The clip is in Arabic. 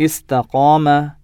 استقام